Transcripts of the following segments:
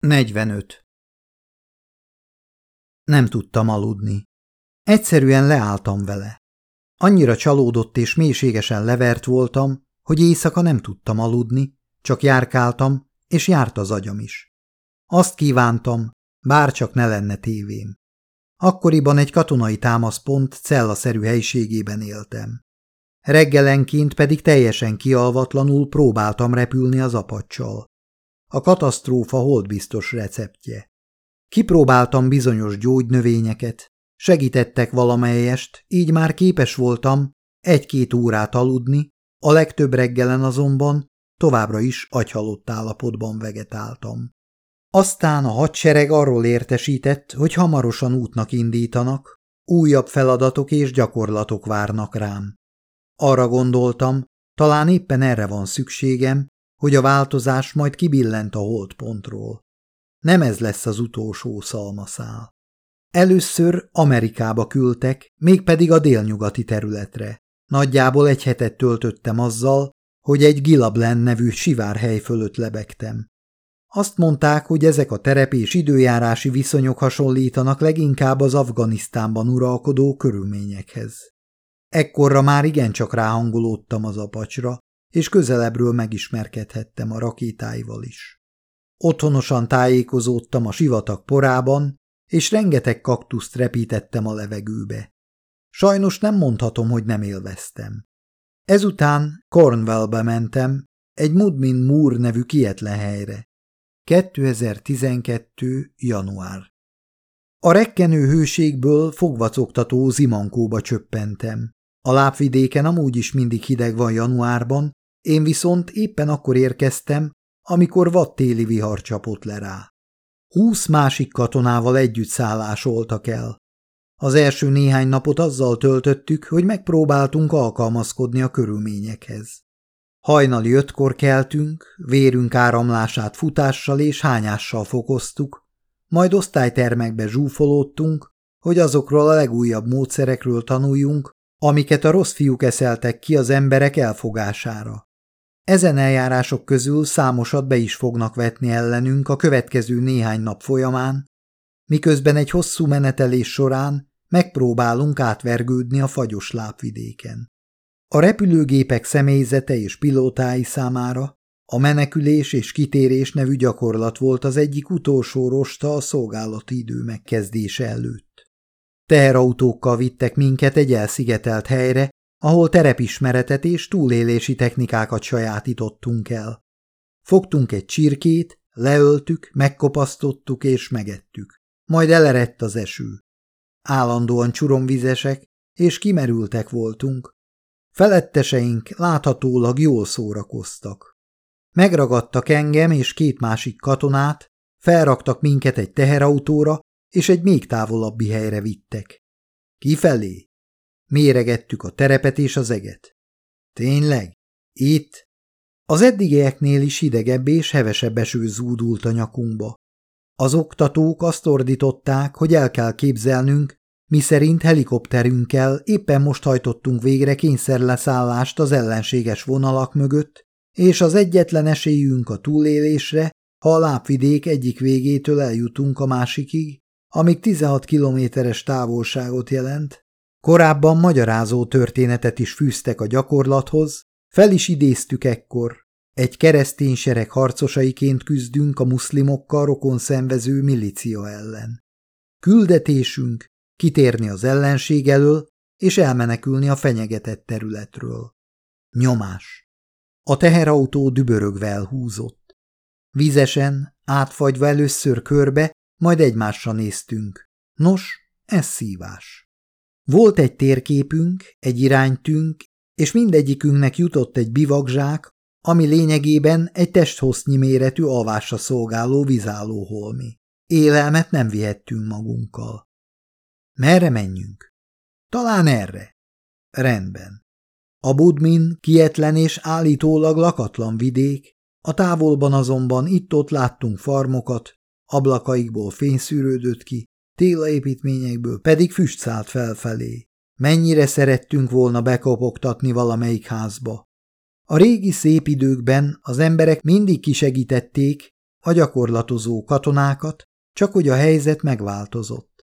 45. Nem tudtam aludni. Egyszerűen leálltam vele. Annyira csalódott és mélységesen levert voltam, hogy éjszaka nem tudtam aludni, csak járkáltam, és járt az agyam is. Azt kívántam, bár csak ne lenne tévém. Akkoriban egy katonai támaszpont cellaszerű helyiségében éltem. Reggelenként pedig teljesen kialvatlanul próbáltam repülni az apacsal. A katasztrófa holdbiztos receptje. Kipróbáltam bizonyos gyógynövényeket, segítettek valamelyest, így már képes voltam egy-két órát aludni, a legtöbb reggelen azonban továbbra is agyhalott állapotban vegetáltam. Aztán a hadsereg arról értesített, hogy hamarosan útnak indítanak, újabb feladatok és gyakorlatok várnak rám. Arra gondoltam, talán éppen erre van szükségem, hogy a változás majd kibillent a holdpontról. Nem ez lesz az utolsó szalmaszál. Először Amerikába küldtek, mégpedig a délnyugati területre. Nagyjából egy hetet töltöttem azzal, hogy egy Gilablen nevű sivárhely fölött lebegtem. Azt mondták, hogy ezek a terep és időjárási viszonyok hasonlítanak leginkább az Afganisztánban uralkodó körülményekhez. Ekkorra már igencsak ráhangolódtam az apacsra, és közelebbről megismerkedhettem a rakétáival is. Otthonosan tájékozódtam a sivatag porában, és rengeteg kaktuszt repítettem a levegőbe. Sajnos nem mondhatom, hogy nem élveztem. Ezután Cornwallbe mentem, egy Mudmin Moore nevű kietlen helyre. 2012. január. A rekkenő hőségből fogvacogtató zimankóba csöppentem. A lábvidéken amúgy is mindig hideg van januárban, én viszont éppen akkor érkeztem, amikor vadtéli vihar csapott le rá. Húsz másik katonával együtt szállásoltak el. Az első néhány napot azzal töltöttük, hogy megpróbáltunk alkalmazkodni a körülményekhez. Hajnali ötkor keltünk, vérünk áramlását futással és hányással fokoztuk, majd osztálytermekbe zsúfolódtunk, hogy azokról a legújabb módszerekről tanuljunk, amiket a rossz fiúk eszeltek ki az emberek elfogására. Ezen eljárások közül számosat be is fognak vetni ellenünk a következő néhány nap folyamán, miközben egy hosszú menetelés során megpróbálunk átvergődni a fagyos lápvidéken. A repülőgépek személyzete és pilótái számára a menekülés és kitérés nevű gyakorlat volt az egyik utolsó rosta a szolgálati idő megkezdése előtt. Teherautókkal vittek minket egy elszigetelt helyre, ahol terepismeretet és túlélési technikákat sajátítottunk el. Fogtunk egy csirkét, leöltük, megkopasztottuk és megettük. Majd elerett az eső. Állandóan csuromvizesek és kimerültek voltunk. Feletteseink láthatólag jól szórakoztak. Megragadtak engem és két másik katonát, felraktak minket egy teherautóra, és egy még távolabbi helyre vittek. Kifelé? Méregettük a terepet és az eget. Tényleg? Itt? Az eddigieknél is hidegebb és hevesebb eső zúdult a nyakunkba. Az oktatók azt ordították, hogy el kell képzelnünk, miszerint helikopterünkkel éppen most hajtottunk végre kényszerleszállást az ellenséges vonalak mögött, és az egyetlen esélyünk a túlélésre, ha a lápvidék egyik végétől eljutunk a másikig, amíg 16 kilométeres távolságot jelent, Korábban magyarázó történetet is fűztek a gyakorlathoz, fel is idéztük ekkor. Egy keresztény sereg harcosaiként küzdünk a muszlimokkal rokon szenvező milícia ellen. Küldetésünk kitérni az ellenség elől és elmenekülni a fenyegetett területről. Nyomás. A teherautó dübörögve elhúzott. Vízesen, átfagyva először körbe, majd egymásra néztünk. Nos, ez szívás. Volt egy térképünk, egy iránytünk, és mindegyikünknek jutott egy bivakzsák, ami lényegében egy testhosznyi méretű alvásra szolgáló vizállóholmi. Élelmet nem vihettünk magunkkal. Merre menjünk? Talán erre. Rendben. A Budmin kietlen és állítólag lakatlan vidék, a távolban azonban itt-ott láttunk farmokat, ablakaikból fény szűrődött ki, télaépítményekből pedig füst szállt felfelé. Mennyire szerettünk volna bekopogtatni valamelyik házba. A régi szép időkben az emberek mindig kisegítették, a gyakorlatozó katonákat, csak hogy a helyzet megváltozott.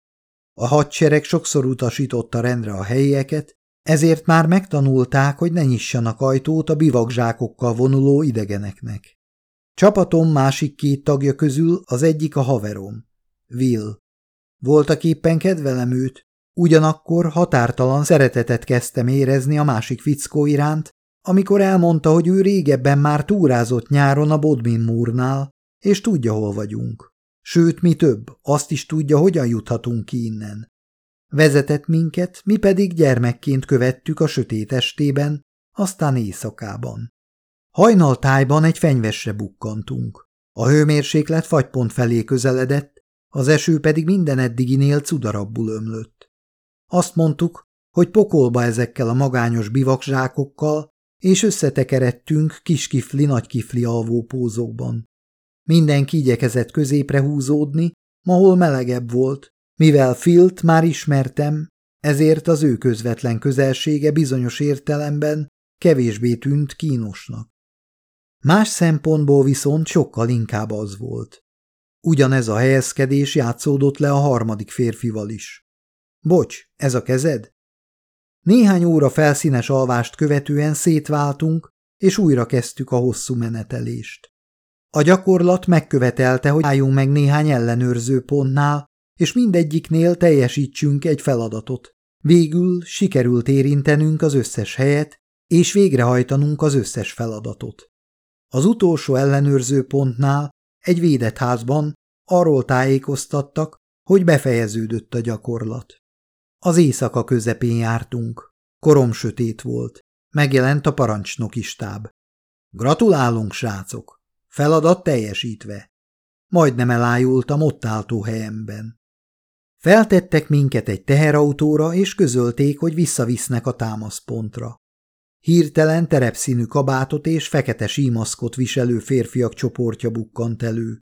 A hadsereg sokszor utasította rendre a helyieket, ezért már megtanulták, hogy ne nyissanak ajtót a bivakzsákokkal vonuló idegeneknek. Csapatom másik két tagja közül az egyik a haverom, Will. Voltak éppen kedvelem őt, ugyanakkor határtalan szeretetet kezdtem érezni a másik fickó iránt, amikor elmondta, hogy ő régebben már túrázott nyáron a Bodmin múrnál, és tudja, hol vagyunk. Sőt, mi több, azt is tudja, hogyan juthatunk ki innen. Vezetett minket, mi pedig gyermekként követtük a sötét estében, aztán éjszakában. Hajnaltájban egy fenyvesre bukkantunk. A hőmérséklet fagypont felé közeledett, az eső pedig minden eddiginél cudarabbul ömlött. Azt mondtuk, hogy pokolba ezekkel a magányos bivakzsákokkal, és összetekerettünk kiskifli nagykifli alvópózókban. Mindenki igyekezett középre húzódni, mahol melegebb volt, mivel Filt már ismertem, ezért az ő közvetlen közelsége bizonyos értelemben kevésbé tűnt kínosnak. Más szempontból viszont sokkal inkább az volt. Ugyanez a helyezkedés játszódott le a harmadik férfival is. Bocs, ez a kezed? Néhány óra felszínes alvást követően szétváltunk, és újra kezdtük a hosszú menetelést. A gyakorlat megkövetelte, hogy álljunk meg néhány ellenőrző pontnál, és mindegyiknél teljesítsünk egy feladatot. Végül sikerült érintenünk az összes helyet, és végrehajtanunk az összes feladatot. Az utolsó ellenőrző pontnál, egy védett házban arról tájékoztattak, hogy befejeződött a gyakorlat. Az éjszaka közepén jártunk. Korom sötét volt. Megjelent a parancsnoki stáb. Gratulálunk, srácok! Feladat teljesítve. Majdnem elájultam ott álltó helyemben. Feltettek minket egy teherautóra, és közölték, hogy visszavisznek a támaszpontra. Hirtelen terepszínű kabátot és fekete símaszkot viselő férfiak csoportja bukkant elő.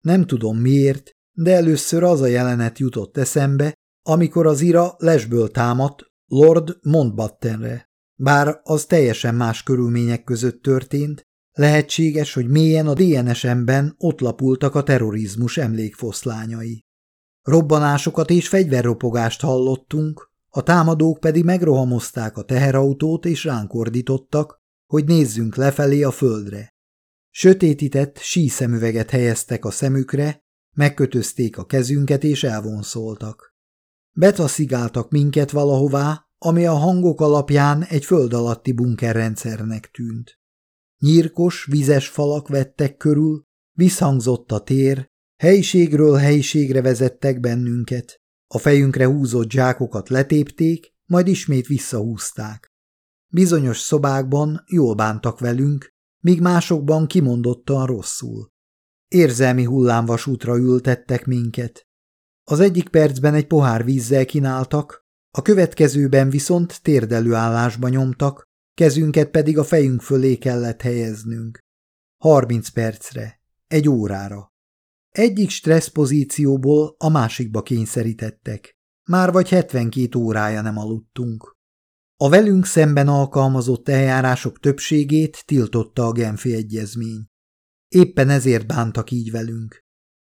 Nem tudom miért, de először az a jelenet jutott eszembe, amikor az ira lesből támadt Lord Montbattenre. Bár az teljesen más körülmények között történt, lehetséges, hogy mélyen a DNS-emben ott lapultak a terrorizmus emlékfoszlányai. Robbanásokat és fegyverropogást hallottunk, a támadók pedig megrohamozták a teherautót és ránk ordítottak, hogy nézzünk lefelé a földre. Sötétített síszemüveget helyeztek a szemükre, megkötözték a kezünket és elvonszoltak. Betaszigáltak minket valahová, ami a hangok alapján egy föld alatti bunkerrendszernek tűnt. Nyírkos, vizes falak vettek körül, visszhangzott a tér, helyiségről helyiségre vezettek bennünket. A fejünkre húzott zsákokat letépték, majd ismét visszahúzták. Bizonyos szobákban jól bántak velünk, míg másokban kimondottan rosszul. Érzelmi hullámvasútra ültettek minket. Az egyik percben egy pohár vízzel kínáltak, a következőben viszont térdelő állásba nyomtak, kezünket pedig a fejünk fölé kellett helyeznünk. Harminc percre, egy órára. Egyik stressz pozícióból a másikba kényszerítettek. Már vagy 72 órája nem aludtunk. A velünk szemben alkalmazott eljárások többségét tiltotta a Genfi Egyezmény. Éppen ezért bántak így velünk.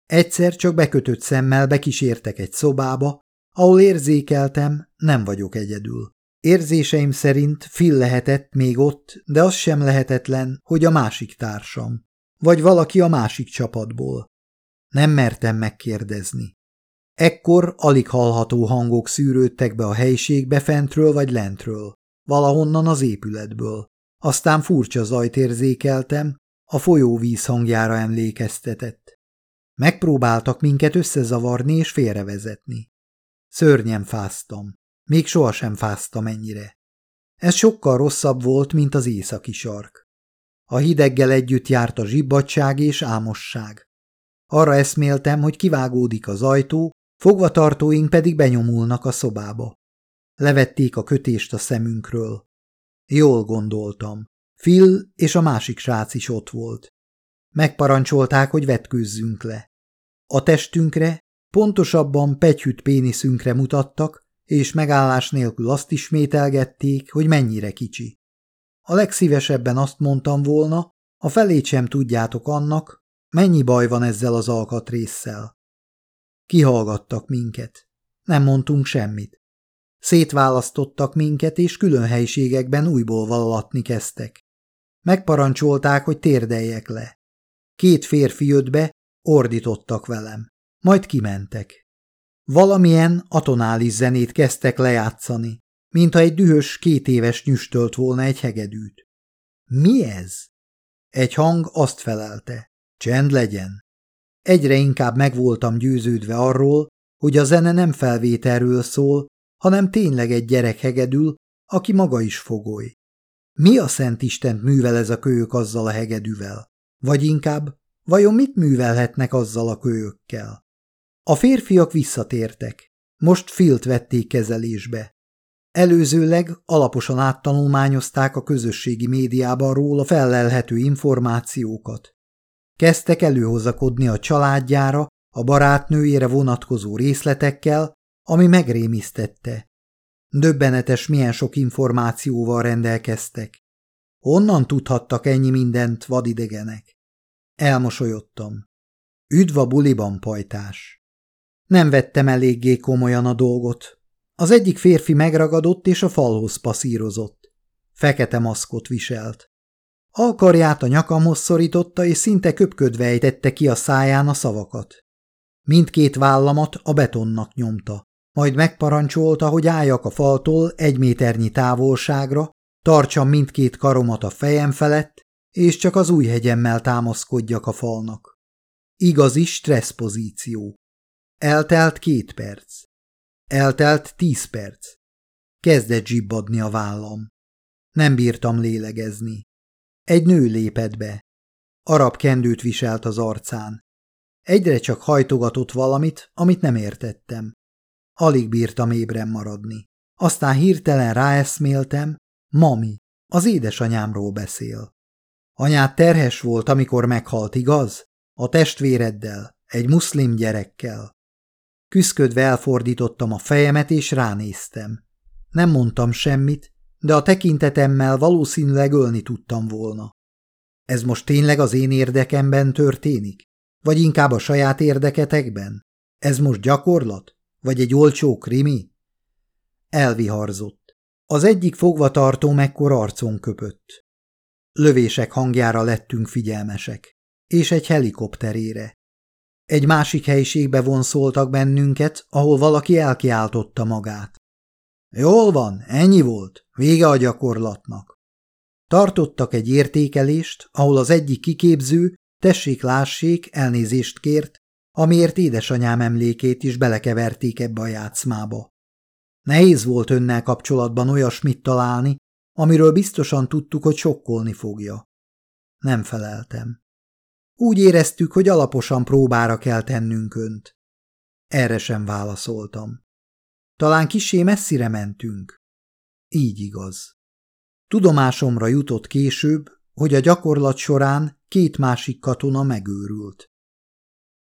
Egyszer csak bekötött szemmel bekísértek egy szobába, ahol érzékeltem, nem vagyok egyedül. Érzéseim szerint Phil lehetett még ott, de az sem lehetetlen, hogy a másik társam, vagy valaki a másik csapatból. Nem mertem megkérdezni. Ekkor alig hallható hangok szűrődtek be a helyiségbe fentről vagy lentről, valahonnan az épületből. Aztán furcsa zajt érzékeltem, a folyóvíz hangjára emlékeztetett. Megpróbáltak minket összezavarni és félrevezetni. Szörnyen fáztam. Még sohasem fáztam ennyire. Ez sokkal rosszabb volt, mint az északi sark. A hideggel együtt járt a zsibbadság és álmosság. Arra eszméltem, hogy kivágódik az ajtó, fogvatartóink pedig benyomulnak a szobába. Levették a kötést a szemünkről. Jól gondoltam. Phil és a másik srác is ott volt. Megparancsolták, hogy vetkőzzünk le. A testünkre, pontosabban pegyhűt péniszünkre mutattak, és megállás nélkül azt ismételgették, hogy mennyire kicsi. A legszívesebben azt mondtam volna, a felét sem tudjátok annak, Mennyi baj van ezzel az alkatrészsel? Kihallgattak minket. Nem mondtunk semmit. Szétválasztottak minket, és külön helyiségekben újból vallatni kezdtek. Megparancsolták, hogy térdeljek le. Két férfi jött be, ordítottak velem. Majd kimentek. Valamilyen atonális zenét kezdtek lejátszani, mintha egy dühös két éves nyüstölt volna egy hegedűt. Mi ez? Egy hang azt felelte. Csend legyen. Egyre inkább megvoltam győződve arról, hogy a zene nem felvételről szól, hanem tényleg egy gyerek hegedül, aki maga is fogoly. Mi a szent Istent művel ez a kölyök azzal a hegedűvel? Vagy inkább, vajon mit művelhetnek azzal a kölyökkel? A férfiak visszatértek. Most Filt vették kezelésbe. Előzőleg alaposan áttanulmányozták a közösségi médiában róla fellelhető információkat. Kezdtek előhozakodni a családjára, a barátnőjére vonatkozó részletekkel, ami megrémisztette. Döbbenetes, milyen sok információval rendelkeztek. Honnan tudhattak ennyi mindent vadidegenek? Elmosolyodtam. Üdv a buliban, pajtás! Nem vettem eléggé komolyan a dolgot. Az egyik férfi megragadott és a falhoz passzírozott. Fekete maszkot viselt. Alkarját a nyakamhoz szorította, és szinte köpködve ejtette ki a száján a szavakat. Mindkét vállamat a betonnak nyomta. Majd megparancsolta, hogy álljak a faltól egy méternyi távolságra, tartsam mindkét karomat a fejem felett, és csak az új hegyemmel támaszkodjak a falnak. Igazi stressz pozíció. Eltelt két perc. Eltelt tíz perc. Kezdett zsibbadni a vállam. Nem bírtam lélegezni. Egy nő lépett be. Arab kendőt viselt az arcán. Egyre csak hajtogatott valamit, amit nem értettem. Alig bírtam ébren maradni. Aztán hirtelen ráeszméltem, mami, az édesanyámról beszél. Anyád terhes volt, amikor meghalt, igaz? A testvéreddel, egy muszlim gyerekkel. Küszködve elfordítottam a fejemet, és ránéztem. Nem mondtam semmit, de a tekintetemmel valószínűleg ölni tudtam volna. Ez most tényleg az én érdekemben történik? Vagy inkább a saját érdeketekben? Ez most gyakorlat? Vagy egy olcsó krimi? Elviharzott. Az egyik fogvatartó mekkor arcon köpött. Lövések hangjára lettünk figyelmesek, és egy helikopterére. Egy másik helyiségbe vonszoltak bennünket, ahol valaki elkiáltotta magát. Jól van, ennyi volt, vége a gyakorlatnak. Tartottak egy értékelést, ahol az egyik kiképző, tessék-lássék, elnézést kért, amiért édesanyám emlékét is belekeverték ebbe a játszmába. Nehéz volt önnel kapcsolatban olyasmit találni, amiről biztosan tudtuk, hogy sokkolni fogja. Nem feleltem. Úgy éreztük, hogy alaposan próbára kell tennünk önt. Erre sem válaszoltam. Talán kisé messzire mentünk. Így igaz. Tudomásomra jutott később, hogy a gyakorlat során két másik katona megőrült.